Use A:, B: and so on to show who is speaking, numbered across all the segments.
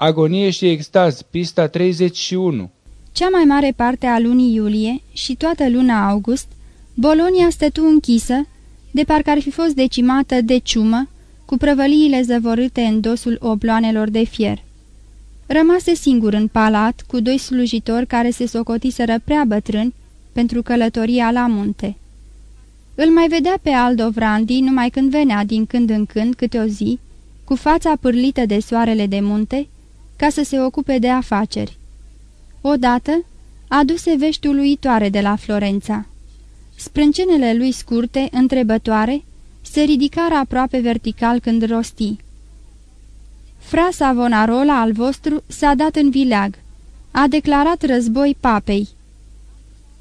A: Agonie și extaz, pista 31
B: Cea mai mare parte a lunii iulie și toată luna august, Bolonia stătu închisă, de parcă ar fi fost decimată de ciumă, cu prăvăliile zăvorâte în dosul obloanelor de fier. Rămase singur în palat, cu doi slujitori care se socotiseră prea bătrâni pentru călătoria la munte. Îl mai vedea pe Aldo Vrandi numai când venea din când în când câte o zi, cu fața pârlită de soarele de munte, ca să se ocupe de afaceri. Odată aduse vești uluitoare de la Florența. Sprâncenele lui scurte, întrebătoare, se ridicară aproape vertical când rosti. Fra Savonarola al vostru s-a dat în vileag. A declarat război papei.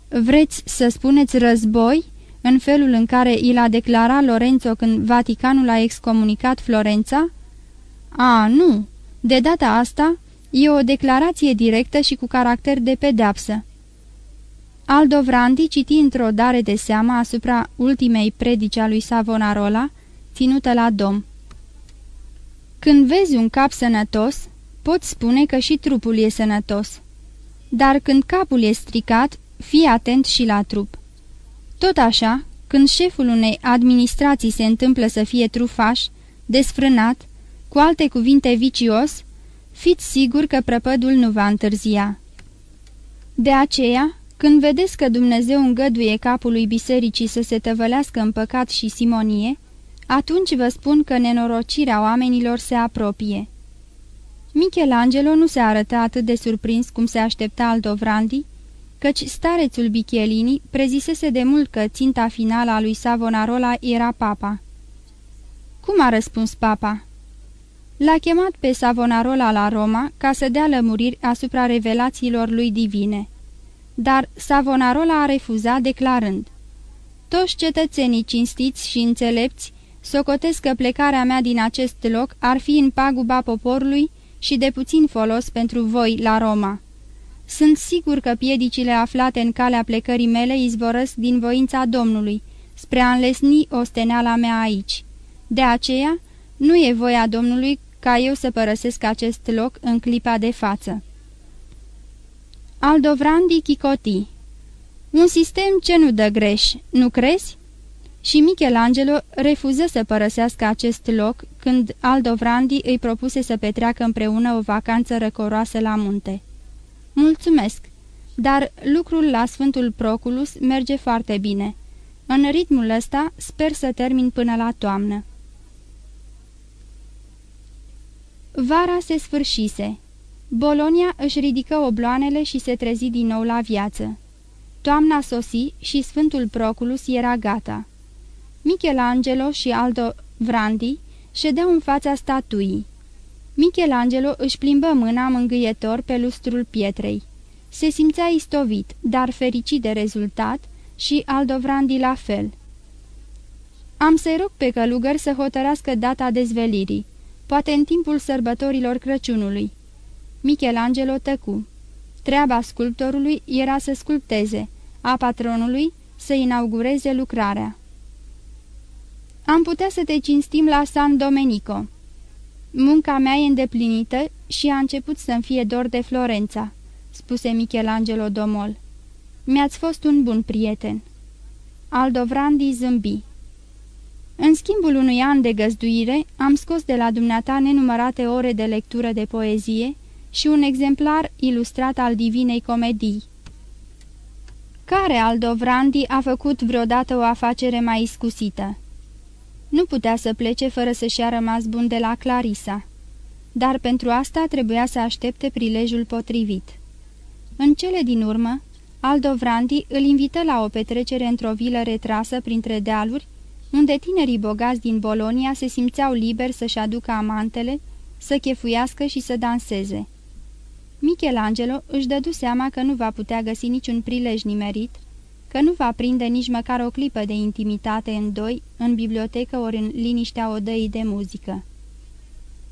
B: Vreți să spuneți război în felul în care i l-a declarat Lorenzo când Vaticanul a excomunicat Florența? A, nu. De data asta e o declarație directă și cu caracter de pedeapsă. Aldo Vrandi citi într-o dare de seamă asupra ultimei predici a lui Savonarola, ținută la dom. Când vezi un cap sănătos, poți spune că și trupul e sănătos. Dar când capul e stricat, fii atent și la trup. Tot așa, când șeful unei administrații se întâmplă să fie trufaș, desfrânat, cu alte cuvinte vicios, fiți sigur că prăpădul nu va întârzia. De aceea, când vedeți că Dumnezeu îngăduie capului bisericii să se tăvălească în păcat și simonie, atunci vă spun că nenorocirea oamenilor se apropie. Michelangelo nu se arătă atât de surprins cum se aștepta Aldovrandi, căci starețul Bichelini prezisese de mult că ținta finală a lui Savonarola era papa. Cum a răspuns papa? L-a chemat pe Savonarola la Roma ca să dea lămuriri asupra revelațiilor lui divine. Dar Savonarola a refuzat declarând Toți cetățenii cinstiți și înțelepți socotesc că plecarea mea din acest loc ar fi în paguba poporului și de puțin folos pentru voi la Roma. Sunt sigur că piedicile aflate în calea plecării mele izvorăsc din voința Domnului, spre a înlesni osteneala mea aici. De aceea, nu e voia Domnului ca eu să părăsesc acest loc în clipa de față. Aldovrandi Chicoti Un sistem ce nu dă greș, nu crezi? Și Michelangelo refuză să părăsească acest loc când Aldovrandi îi propuse să petreacă împreună o vacanță răcoroasă la munte. Mulțumesc, dar lucrul la Sfântul Proculus merge foarte bine. În ritmul ăsta sper să termin până la toamnă. Vara se sfârșise. Bolonia își ridică obloanele și se trezi din nou la viață. Toamna sosi și Sfântul Proculus era gata. Michelangelo și Aldo Vrandi ședeau în fața statuii. Michelangelo își plimbă mâna mângâietor pe lustrul pietrei. Se simțea istovit, dar fericit de rezultat, și Aldovrandi la fel. Am să-i rog pe călugăr să hotărască data dezvelirii, poate în timpul sărbătorilor Crăciunului. Michelangelo tăcu. Treaba sculptorului era să sculpteze, a patronului să inaugureze lucrarea. Am putea să te cinstim la San Domenico." Munca mea e îndeplinită și a început să-mi fie dor de Florența," spuse Michelangelo Domol. Mi-ați fost un bun prieten." Aldovrandi zâmbi. În schimbul unui an de găzduire, am scos de la dumneata nenumărate ore de lectură de poezie și un exemplar ilustrat al Divinei Comedii. Care Aldovrandi a făcut vreodată o afacere mai iscusită? Nu putea să plece fără să-și a rămas bun de la Clarisa. Dar pentru asta trebuia să aștepte prilejul potrivit. În cele din urmă, Aldo Vrandi îl invită la o petrecere într-o vilă retrasă printre dealuri, unde tinerii bogați din Bolonia se simțeau liberi să-și aducă amantele, să chefuiască și să danseze. Michelangelo își dădu seama că nu va putea găsi niciun prilej nimerit, că nu va prinde nici măcar o clipă de intimitate în doi, în bibliotecă ori în liniștea odăii de muzică.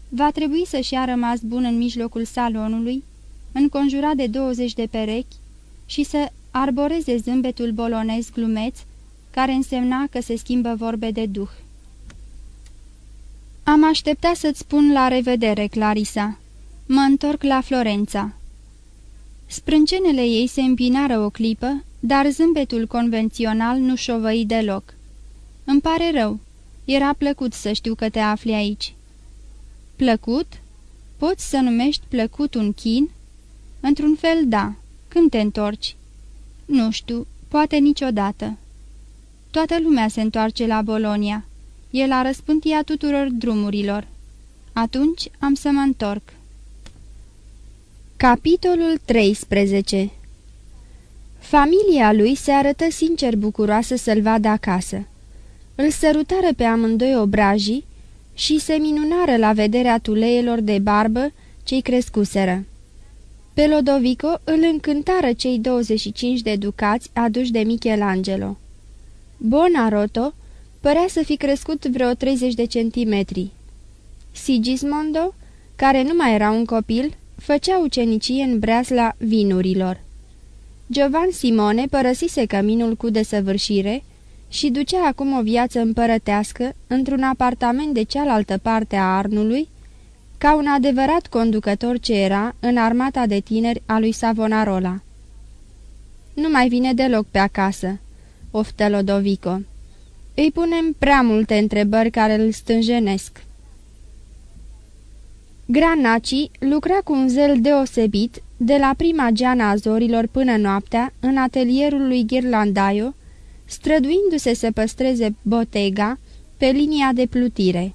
B: Va trebui să-și ia rămas bun în mijlocul salonului, înconjurat de 20 de perechi, și să arboreze zâmbetul bolonez glumeț, care însemna că se schimbă vorbe de duh. Am așteptat să-ți spun la revedere, Clarisa. Mă întorc la Florența. Sprâncenele ei se împinară o clipă, dar zâmbetul convențional nu șovăi deloc. Îmi pare rău. Era plăcut să știu că te afli aici." Plăcut? Poți să numești plăcut un chin?" Într-un fel, da. Când te întorci?" Nu știu, poate niciodată." Toată lumea se întoarce la Bolonia. E la răspântia tuturor drumurilor. Atunci am să mă întorc." Capitolul 13 Familia lui se arătă sincer bucuroasă să-l vadă acasă. Îl sărutară pe amândoi obrajii și se minunară la vederea tuleelor de barbă cei crescuseră. Pe Lodovico îl încântară cei 25 de ducați aduși de Michelangelo. Bonaroto părea să fi crescut vreo 30 de centimetri. Sigismondo, care nu mai era un copil, făcea ucenicie în breasla vinurilor. Giovan Simone părăsise căminul cu desăvârșire și ducea acum o viață împărătească într-un apartament de cealaltă parte a Arnului, ca un adevărat conducător ce era în armata de tineri a lui Savonarola. Nu mai vine deloc pe acasă," oftă Lodovico. Îi punem prea multe întrebări care îl stânjenesc." Granaci lucra cu un zel deosebit de la prima geana a zorilor până noaptea în atelierul lui Ghirlandaio, străduindu-se să păstreze botega pe linia de plutire.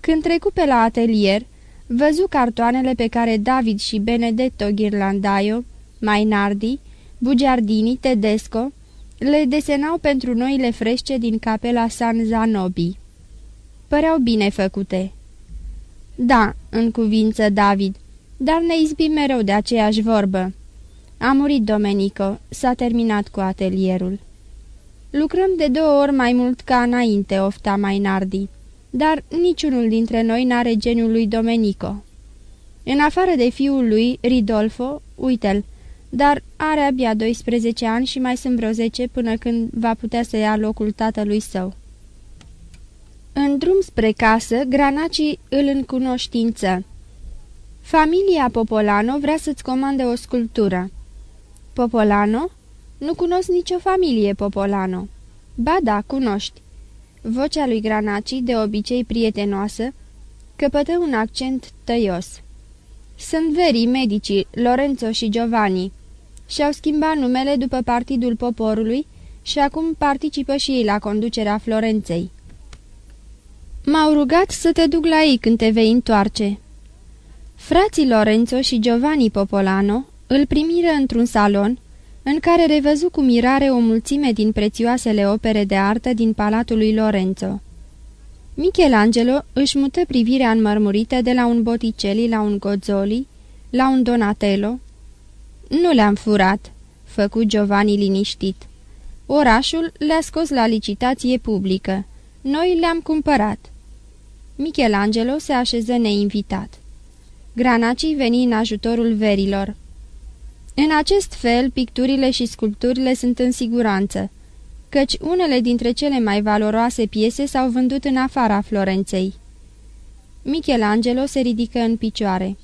B: Când trecu pe la atelier, văzu cartoanele pe care David și Benedetto Ghirlandaio, Mainardi, Bugiardini, Tedesco le desenau pentru noile frește din capela San Zanobi. Păreau bine făcute. Da, în cuvință David, dar ne izbim mereu de aceeași vorbă. A murit Domenico, s-a terminat cu atelierul. Lucrăm de două ori mai mult ca înainte, ofta Mainardi, dar niciunul dintre noi n-are geniul lui Domenico. În afară de fiul lui, Ridolfo, uite-l, dar are abia 12 ani și mai sunt vreo 10 până când va putea să ia locul tatălui său. În drum spre casă, Granaci îl încunoștință. Familia Popolano vrea să-ți comande o sculptură. Popolano? Nu cunosc nicio familie Popolano. Ba da, cunoști. Vocea lui Granaci, de obicei prietenoasă, căpătă un accent tăios. Sunt verii medicii, Lorenzo și Giovanni. Și-au schimbat numele după Partidul Poporului și acum participă și ei la conducerea Florenței. M-au rugat să te duc la ei când te vei întoarce." Frații Lorenzo și Giovanni Popolano îl primiră într-un salon, în care revăzu cu mirare o mulțime din prețioasele opere de artă din palatul lui Lorenzo. Michelangelo își mută privirea înmărmurită de la un Botticelli la un Gozzoli, la un Donatello. Nu le-am furat," făcu Giovanni liniștit. Orașul le-a scos la licitație publică. Noi le-am cumpărat." Michelangelo se așeză neinvitat. Granaci veni în ajutorul verilor. În acest fel, picturile și sculpturile sunt în siguranță, căci unele dintre cele mai valoroase piese s-au vândut în afara Florenței. Michelangelo se ridică în picioare.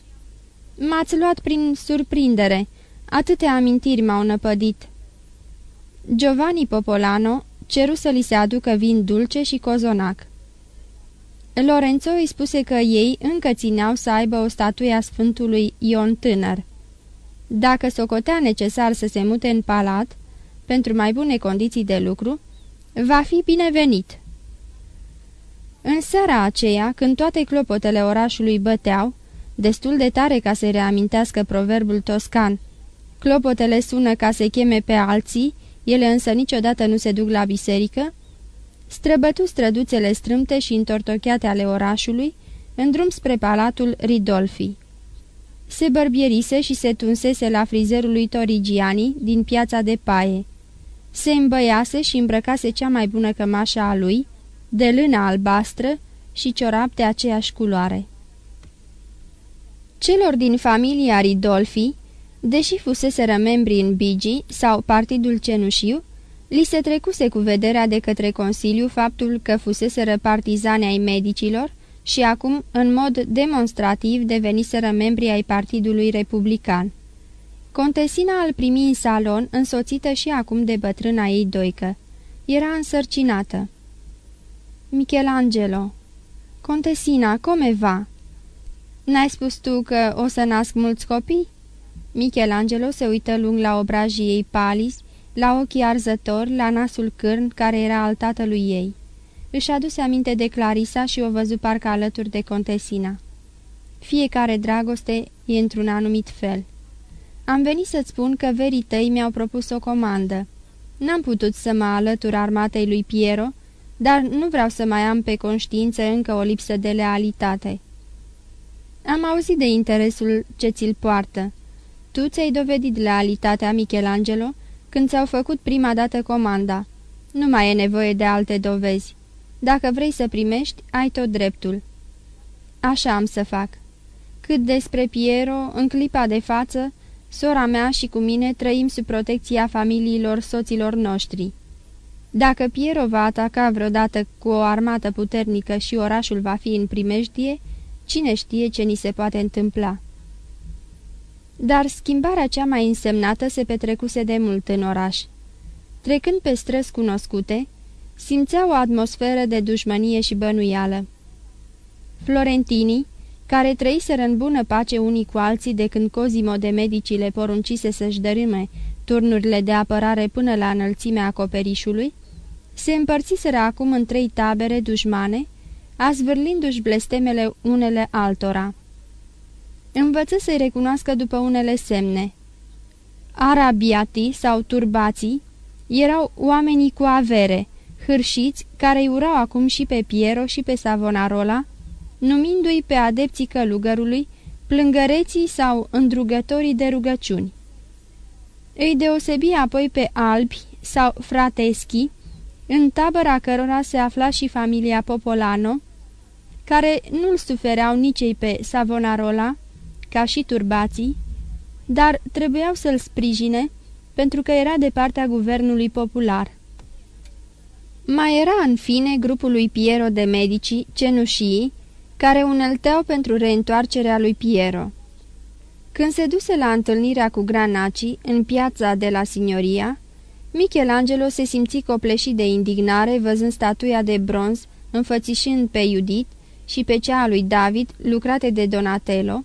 B: M-ați luat prin surprindere. Atâtea amintiri m-au năpădit." Giovanni Popolano ceru să li se aducă vin dulce și cozonac. Lorenzo îi spuse că ei încă țineau să aibă o statuie a Sfântului Ion Tânăr. Dacă socotea necesar să se mute în palat, pentru mai bune condiții de lucru, va fi binevenit. În seara aceea, când toate clopotele orașului băteau, destul de tare ca să reamintească proverbul toscan, clopotele sună ca să cheme pe alții, ele însă niciodată nu se duc la biserică, străbătu străduțele strâmte și întortocheate ale orașului, în drum spre palatul Ridolfi. Se bărbierise și se tunsese la frizerul lui Torigiani din piața de paie. Se îmbăiase și îmbrăcase cea mai bună cămașă a lui, de lână albastră și ciorap de aceeași culoare. Celor din familia Ridolfi, deși fuseseră membri în Bigi sau Partidul Cenușiu, Li se trecuse cu vederea de către Consiliu faptul că fuseseră partizane ai medicilor și acum, în mod demonstrativ, deveniseră membri ai Partidului Republican. Contesina îl primi în salon, însoțită și acum de bătrâna ei doică. Era însărcinată. Michelangelo. Contesina, come va? N-ai spus tu că o să nasc mulți copii?" Michelangelo se uită lung la obrajii ei palis, la ochii arzători, la nasul cârn care era al tatălui ei. Își aduse aminte de Clarisa și o văzu parcă alături de contesina. Fiecare dragoste e într-un anumit fel. Am venit să-ți spun că verii tăi mi-au propus o comandă. N-am putut să mă alătur armatei lui Piero, dar nu vreau să mai am pe conștiință încă o lipsă de lealitate. Am auzit de interesul ce ți-l poartă. Tu ți-ai dovedit lealitatea Michelangelo când ți-au făcut prima dată comanda. Nu mai e nevoie de alte dovezi. Dacă vrei să primești, ai tot dreptul. Așa am să fac. Cât despre Piero, în clipa de față, sora mea și cu mine trăim sub protecția familiilor soților noștri. Dacă Piero va ataca vreodată cu o armată puternică și orașul va fi în primejdie, cine știe ce ni se poate întâmpla. Dar schimbarea cea mai însemnată se petrecuse de mult în oraș. Trecând pe străzi cunoscute, simțea o atmosferă de dușmănie și bănuială. Florentinii, care trăiseră în bună pace unii cu alții de când Cozimo de Medici le poruncise să-și dărâme turnurile de apărare până la înălțimea acoperișului, se împărțiseră acum în trei tabere dușmane, azvârlindu-și blestemele unele altora. Învăță să-i recunoască după unele semne. Arabiatii sau turbații erau oamenii cu avere, hârșiți, care îi urau acum și pe Piero și pe Savonarola, numindu-i pe adepții călugărului, plângăreții sau îndrugătorii de rugăciuni. Îi deosebi apoi pe albi sau frateschi, în tabăra cărora se afla și familia Popolano, care nu-l sufereau nici ei pe Savonarola, ca și turbații, dar trebuiau să-l sprijine pentru că era de partea guvernului popular. Mai era, în fine, grupul lui Piero de Medici, cenușii, care unelteau pentru reîntoarcerea lui Piero. Când se duse la întâlnirea cu Granaci în piața de la Signoria, Michelangelo se simți copleșit de indignare văzând statuia de bronz înfățișând pe Judit și pe cea a lui David, lucrate de Donatello,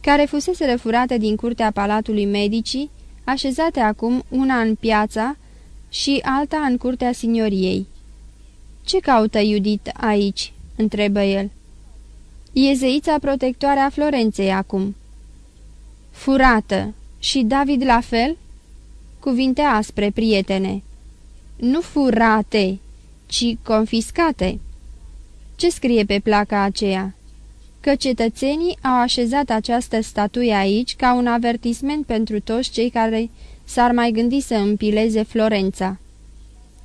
B: care fusese răfurate din curtea Palatului Medicii, așezate acum una în piața și alta în curtea signoriei. Ce caută Judit aici?" întrebă el. E zeița protectoare a Florenței acum." Furată. Și David la fel?" Cuvinte aspre, prietene. Nu furate, ci confiscate." Ce scrie pe placa aceea?" Că cetățenii au așezat această statuie aici ca un avertisment pentru toți cei care s-ar mai gândi să împileze Florența.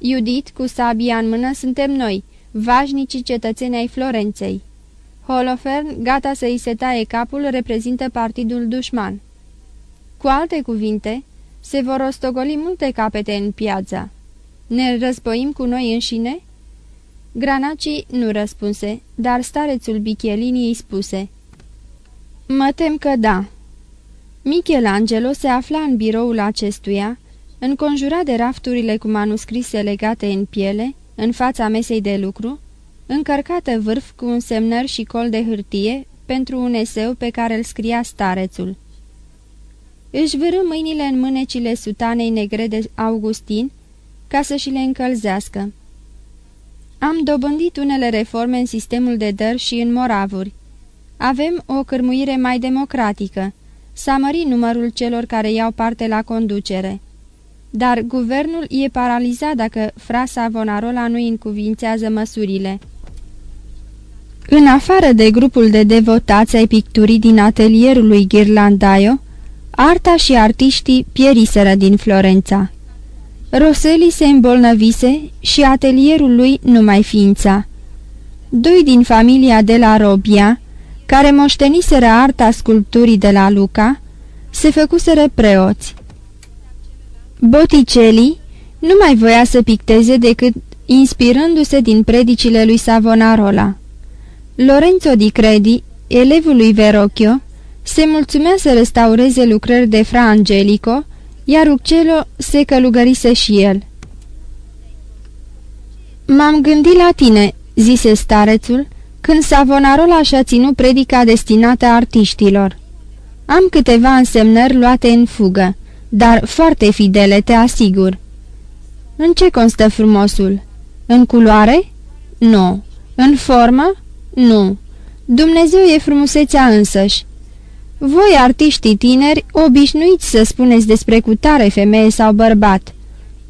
B: Judit, cu sabia în mână, suntem noi, vașnicii cetățeni ai Florenței. Holofern, gata să îi se taie capul, reprezintă partidul dușman. Cu alte cuvinte, se vor rostogoli multe capete în piața. Ne războim cu noi înșine?" Granaci nu răspunse, dar starețul Bichelini îi spuse. Mă tem că da." Michelangelo se afla în biroul acestuia, înconjurat de rafturile cu manuscrise legate în piele, în fața mesei de lucru, încărcată vârf cu un semnăr și col de hârtie pentru un eseu pe care îl scria starețul. Își vârâ mâinile în mânecile sutanei negre de Augustin ca să și le încălzească. Am dobândit unele reforme în sistemul de dări și în moravuri. Avem o cârmuire mai democratică. S-a mărit numărul celor care iau parte la conducere. Dar guvernul e paralizat dacă frasa Vonarola nu încuvințează măsurile. În afară de grupul de devotați ai picturii din atelierul lui Ghirlandaio, arta și artiștii pieriseră din Florența. Roseli se îmbolnăvise și atelierul lui nu mai ființa. Doi din familia de la Robia, care moșteniseră arta sculpturii de la Luca, se făcuseră preoți. Botticelli nu mai voia să picteze decât inspirându-se din predicile lui Savonarola. Lorenzo Di Credi, elevul lui Verocchio, se mulțumea să restaureze lucrări de Fra Angelico, iar Uccello se călugărise și el. M-am gândit la tine," zise starețul, când Savonarola și-a ținut predica destinată artiștilor. Am câteva însemnări luate în fugă, dar foarte fidele, te asigur." În ce constă frumosul? În culoare? Nu. În formă? Nu. Dumnezeu e frumusețea însăși. Voi, artiștii tineri, obișnuiți să spuneți despre cutare femeie sau bărbat.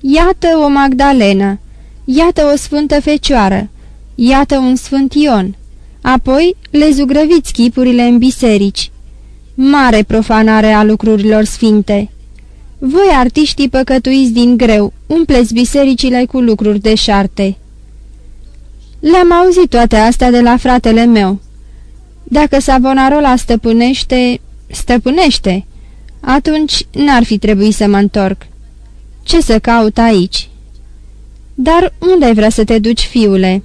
B: Iată o Magdalenă, iată o sfântă fecioară, iată un sfânt Ion. Apoi le zugrăviți chipurile în biserici. Mare profanare a lucrurilor sfinte. Voi, artiștii păcătuiți din greu, umpleți bisericile cu lucruri de șarte. Le-am auzit toate astea de la fratele meu. Dacă Savonarola stăpânește, stăpânește, atunci n-ar fi trebuit să mă întorc. Ce să caut aici? Dar unde vrea să te duci, fiule?"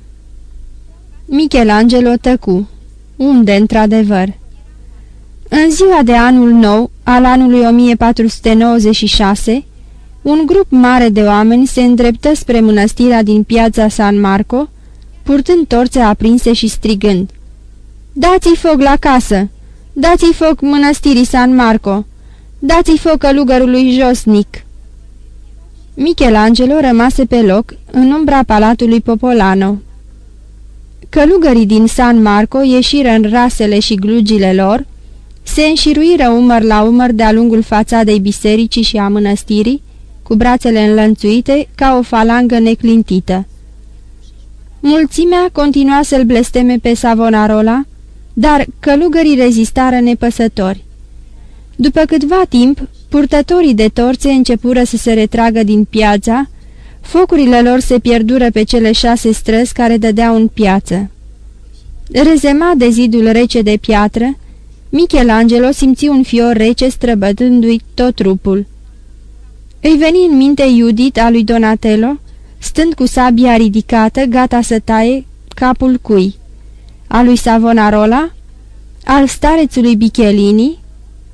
B: Michelangelo tăcu. Unde, într-adevăr? În ziua de anul nou, al anului 1496, un grup mare de oameni se îndreptă spre mănăstirea din piața San Marco, purtând torțe aprinse și strigând. Dați-i foc la casă! Dați-i foc mănăstirii San Marco! Dați-i foc călugărului josnic!" Michelangelo rămase pe loc, în umbra palatului Popolano. Călugării din San Marco ieșiră în rasele și glugile lor, se înșiruiră umăr la umăr de-a lungul fațadei bisericii și a mănăstirii, cu brațele înlănțuite ca o falangă neclintită. Mulțimea continua să-l blesteme pe Savonarola, dar călugării rezistară nepăsători. După câtva timp, purtătorii de torțe începură să se retragă din piața, focurile lor se pierdură pe cele șase străzi care dădeau în piață. Rezema de zidul rece de piatră, Michelangelo simți un fior rece străbătându-i tot trupul. Îi veni în minte Judit a lui Donatello, stând cu sabia ridicată, gata să taie capul cui. A lui Savonarola? Al starețului Bichelini?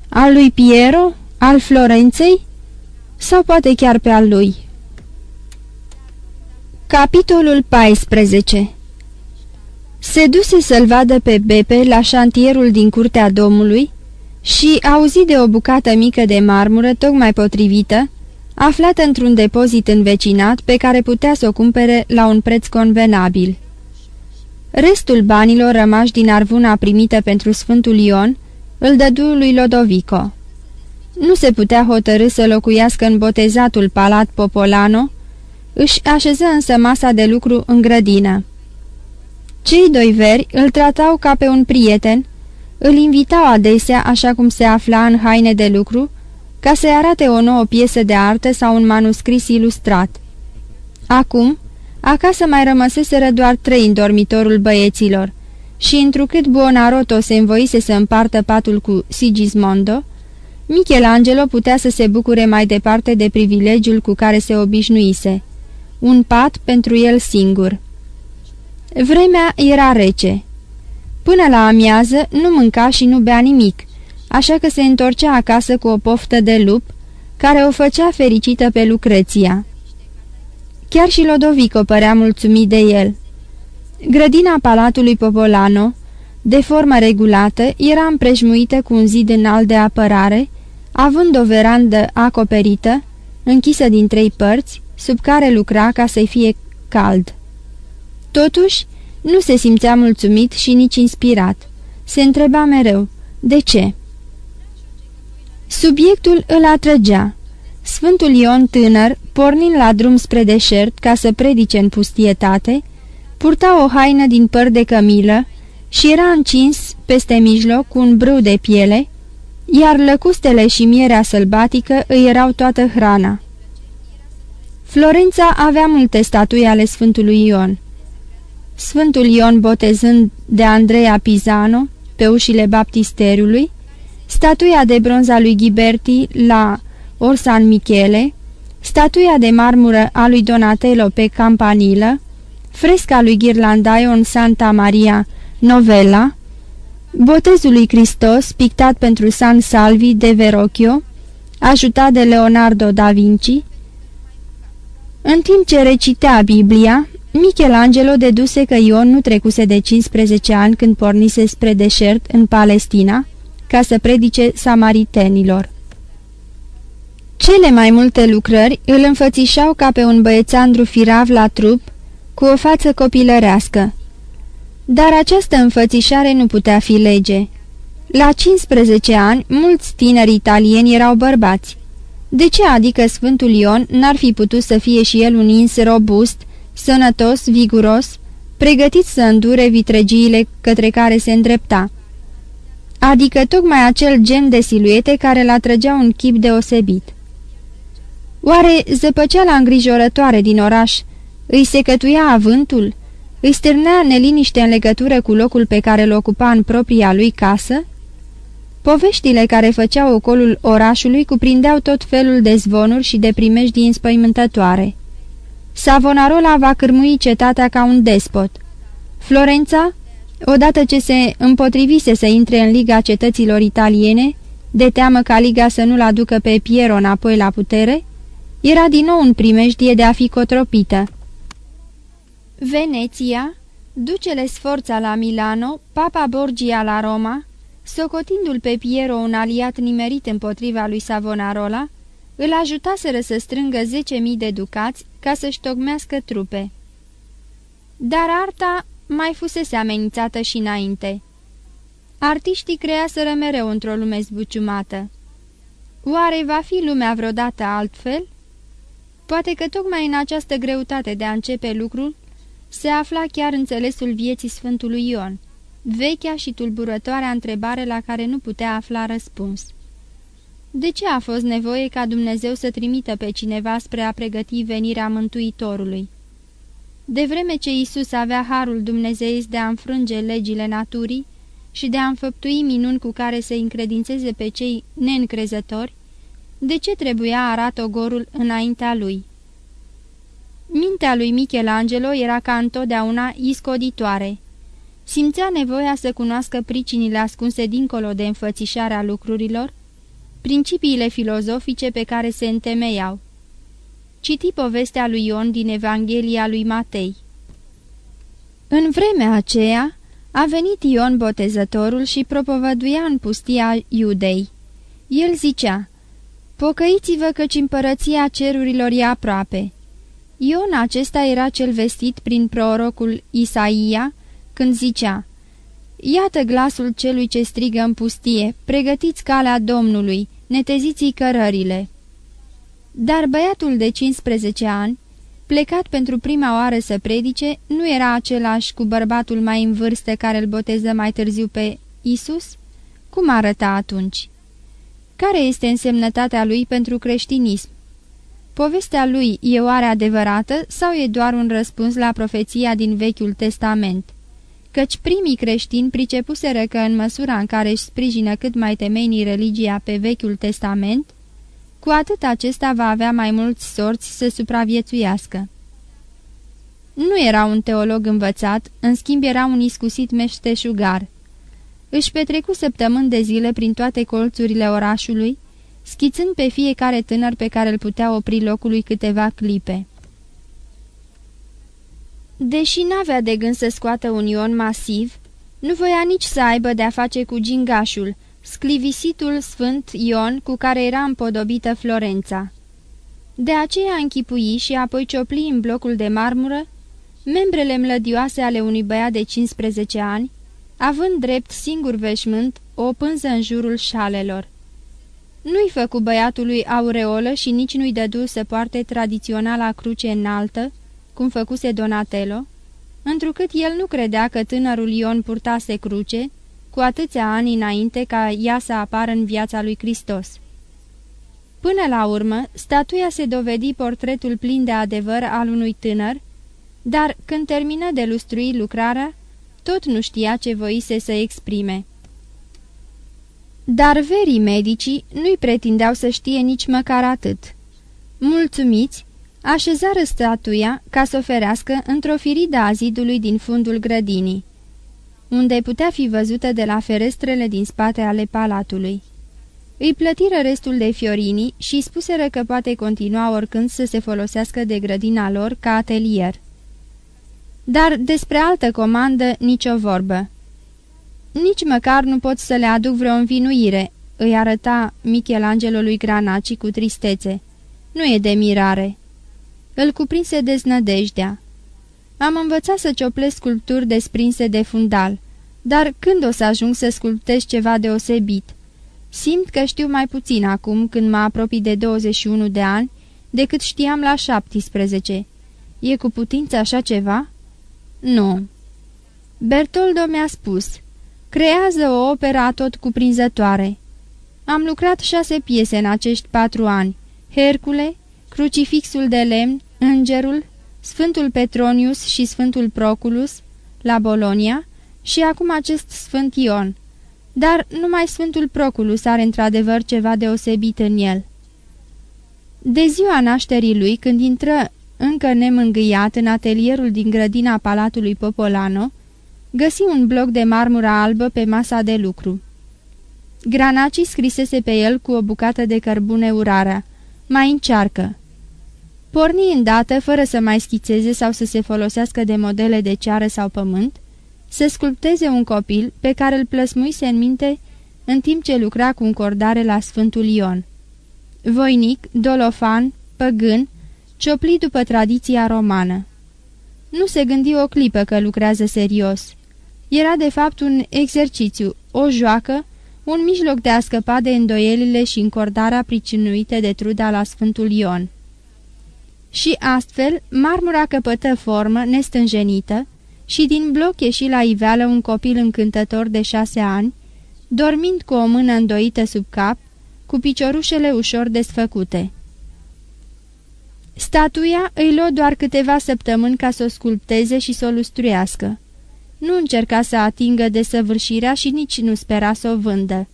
B: Al lui Piero? Al Florenței? Sau poate chiar pe al lui? Capitolul 14 Se duse să-l vadă pe Bepe la șantierul din curtea domului și auzi de o bucată mică de marmură tocmai potrivită, aflată într-un depozit învecinat pe care putea să o cumpere la un preț convenabil. Restul banilor rămași din arvuna primită pentru Sfântul Ion îl dădu lui Lodovico. Nu se putea hotărâ să locuiască în botezatul Palat Popolano, își așeză însă masa de lucru în grădină. Cei doi veri îl tratau ca pe un prieten, îl invitau adesea așa cum se afla în haine de lucru, ca să-i arate o nouă piesă de artă sau un manuscris ilustrat. Acum, acasă mai rămăseseră doar trei în dormitorul băieților și, întrucât Buonarotto se învoise să împartă patul cu Sigismondo, Michelangelo putea să se bucure mai departe de privilegiul cu care se obișnuise, un pat pentru el singur. Vremea era rece. Până la amiază nu mânca și nu bea nimic, așa că se întorcea acasă cu o poftă de lup, care o făcea fericită pe Lucreția. Chiar și Lodovico părea mulțumit de el. Grădina palatului Popolano, de formă regulată, era împrejmuită cu un zid înalt de apărare, având o verandă acoperită, închisă din trei părți, sub care lucra ca să-i fie cald. Totuși, nu se simțea mulțumit și nici inspirat. Se întreba mereu, de ce? Subiectul îl atrăgea. Sfântul Ion tânăr, pornind la drum spre deșert ca să predice în pustietate, purta o haină din păr de cămilă și era încins peste mijloc cu un brâu de piele, iar lăcustele și mierea sălbatică îi erau toată hrana. Florența avea multe statui ale Sfântului Ion. Sfântul Ion botezând de Andreea Pisano pe ușile baptisteriului, statuia de bronz a lui Ghiberti la Orsan Michele, statuia de marmură a lui Donatello pe Campanilă, fresca lui Ghirlandaio în Santa Maria Novella Botezul lui Hristos, pictat pentru San Salvi de Verocchio, ajutat de Leonardo da Vinci. În timp ce recitea Biblia, Michelangelo deduse că Ion nu trecuse de 15 ani când pornise spre deșert în Palestina, ca să predice samaritenilor. Cele mai multe lucrări îl înfățișau ca pe un băiețandru firav la trup, cu o față copilărească. Dar această înfățișare nu putea fi lege. La 15 ani, mulți tineri italieni erau bărbați. De ce adică Sfântul Ion n-ar fi putut să fie și el un ins robust, sănătos, viguros, pregătit să îndure vitregiile către care se îndrepta? Adică tocmai acel gen de siluete care l atrăgea un chip deosebit. Oare zăpăceala îngrijorătoare din oraș îi secătuia avântul? Îi stârnea neliniște în legătură cu locul pe care îl ocupa în propria lui casă? Poveștile care făceau ocolul orașului cuprindeau tot felul de zvonuri și de primejdii înspăimântătoare. Savonarola va cârmui cetatea ca un despot. Florența, odată ce se împotrivise să intre în Liga Cetăților Italiene, de teamă ca Liga să nu-l aducă pe Piero înapoi la putere, era din nou în primejdie de a fi cotropită. Veneția, ducele Sforța la Milano, Papa Borgia la Roma, socotindu-l pe Piero un aliat nimerit împotriva lui Savonarola, îl ajutaseră să strângă 10.000 de ducați ca să-și tocmească trupe. Dar arta mai fusese amenințată și înainte. Artiștii creaseră mereu într-o lume zbuciumată. Oare va fi lumea vreodată altfel? Poate că tocmai în această greutate de a începe lucrul se afla chiar înțelesul vieții Sfântului Ion, vechea și tulburătoarea întrebare la care nu putea afla răspuns. De ce a fost nevoie ca Dumnezeu să trimită pe cineva spre a pregăti venirea Mântuitorului? De vreme ce Isus avea harul dumnezeist de a înfrânge legile naturii și de a înfăptui minuni cu care să încredințeze pe cei neîncrezători, de ce trebuia arat ogorul înaintea lui? Mintea lui Michelangelo era ca întotdeauna iscoditoare. Simțea nevoia să cunoască pricinile ascunse dincolo de înfățișarea lucrurilor, principiile filozofice pe care se întemeiau. Citi povestea lui Ion din Evanghelia lui Matei. În vremea aceea a venit Ion botezătorul și propovăduia în pustia Iudei. El zicea, Pocăiți-vă căci împărăția cerurilor e aproape. Ion acesta era cel vestit prin prorocul Isaia când zicea Iată glasul celui ce strigă în pustie, pregătiți calea Domnului, neteziți cărările. Dar băiatul de 15 ani, plecat pentru prima oară să predice, nu era același cu bărbatul mai în vârstă care îl boteză mai târziu pe Isus? Cum arăta atunci? Care este însemnătatea lui pentru creștinism? Povestea lui e oare adevărată sau e doar un răspuns la profeția din Vechiul Testament? Căci primii creștini pricepuseră că în măsura în care își sprijină cât mai temenii religia pe Vechiul Testament, cu atât acesta va avea mai mulți sorți să supraviețuiască. Nu era un teolog învățat, în schimb era un iscusit meșteșugar. Își petrecu săptămâni de zile prin toate colțurile orașului, schițând pe fiecare tânăr pe care îl putea opri locului câteva clipe. Deși n-avea de gând să scoată un ion masiv, nu voia nici să aibă de-a face cu gingașul, sclivisitul sfânt Ion cu care era împodobită Florența. De aceea închipui și apoi ciopli în blocul de marmură membrele mlădioase ale unui băiat de 15 ani, având drept singur veșmânt o pânză în jurul șalelor. Nu-i făcu băiatului aureolă și nici nu-i dădu să poarte tradiționala cruce înaltă, cum făcuse Donatello, întrucât el nu credea că tânărul Ion purtase cruce, cu atâția ani înainte ca ea să apară în viața lui Hristos. Până la urmă, statuia se dovedi portretul plin de adevăr al unui tânăr, dar când termină de lustrui lucrarea, tot nu știa ce voise să exprime. Dar verii medicii nu-i pretindeau să știe nici măcar atât. Mulțumiți, așezară statuia ca să o ferească într-o firidă a zidului din fundul grădinii. unde putea fi văzută de la ferestrele din spate ale palatului. Îi plătiră restul de fiorini și spuseră că poate continua oricând să se folosească de grădina lor ca atelier. Dar despre altă comandă nicio vorbă. Nici măcar nu pot să le aduc vreo învinuire, îi arăta Michelangelo lui Granaci cu tristețe. Nu e de mirare. Îl cuprinse deznădejdea. Am învățat să cioplesc sculpturi desprinse de fundal, dar când o să ajung să sculptez ceva deosebit? Simt că știu mai puțin acum, când mă apropii de 21 de ani, decât știam la 17. E cu putință așa ceva? Nu. Bertoldo mi-a spus, creează o opera tot cuprinzătoare. Am lucrat șase piese în acești patru ani. Hercule, Crucifixul de lemn, Îngerul, Sfântul Petronius și Sfântul Proculus, la Bolonia, și acum acest Sfânt Ion. Dar numai Sfântul Proculus are într-adevăr ceva deosebit în el. De ziua nașterii lui, când intră încă nemângâiat în atelierul din grădina Palatului Popolano, găsi un bloc de marmură albă pe masa de lucru. Granaci scrisese pe el cu o bucată de cărbune urarea. Mai încearcă. Porni îndată, fără să mai schițeze sau să se folosească de modele de ceară sau pământ, să sculpteze un copil pe care îl plăsmuise în minte în timp ce lucra cu încordare la Sfântul Ion. Voinic, dolofan, păgân, ciopli după tradiția romană. Nu se gândi o clipă că lucrează serios. Era de fapt un exercițiu, o joacă, un mijloc de a scăpa de îndoielile și încordarea pricinuite de truda la Sfântul Ion. Și astfel, marmura căpătă formă nestânjenită și din bloc ieși la iveală un copil încântător de șase ani, dormind cu o mână îndoită sub cap, cu piciorușele ușor desfăcute. Statuia îi luă doar câteva săptămâni ca să o sculpteze și să o lustruiască. Nu încerca să atingă desăvârșirea și nici nu spera să o vândă.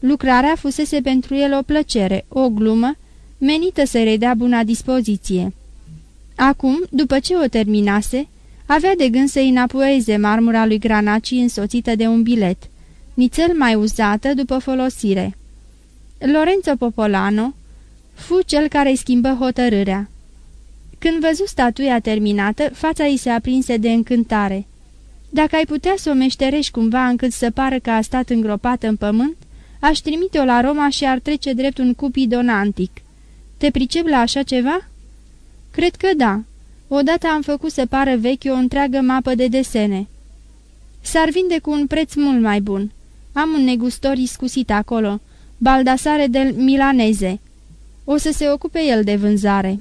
B: Lucrarea fusese pentru el o plăcere, o glumă, menită să redea buna dispoziție. Acum, după ce o terminase, avea de gând să înapoieze marmura lui Granaci însoțită de un bilet, nițel mai uzată după folosire. Lorenzo Popolano fu cel care îi schimbă hotărârea. Când văzu statuia terminată, fața îi se aprinse de încântare. Dacă ai putea să o meșterești cumva încât să pară că a stat îngropată în pământ, aș trimite-o la Roma și ar trece drept un cupidon antic. Te pricep la așa ceva?" Cred că da. Odată am făcut să pară vechi o întreagă mapă de desene. S-ar vinde cu un preț mult mai bun. Am un negustor iscusit acolo, Baldasare del Milaneze. O să se ocupe el de vânzare."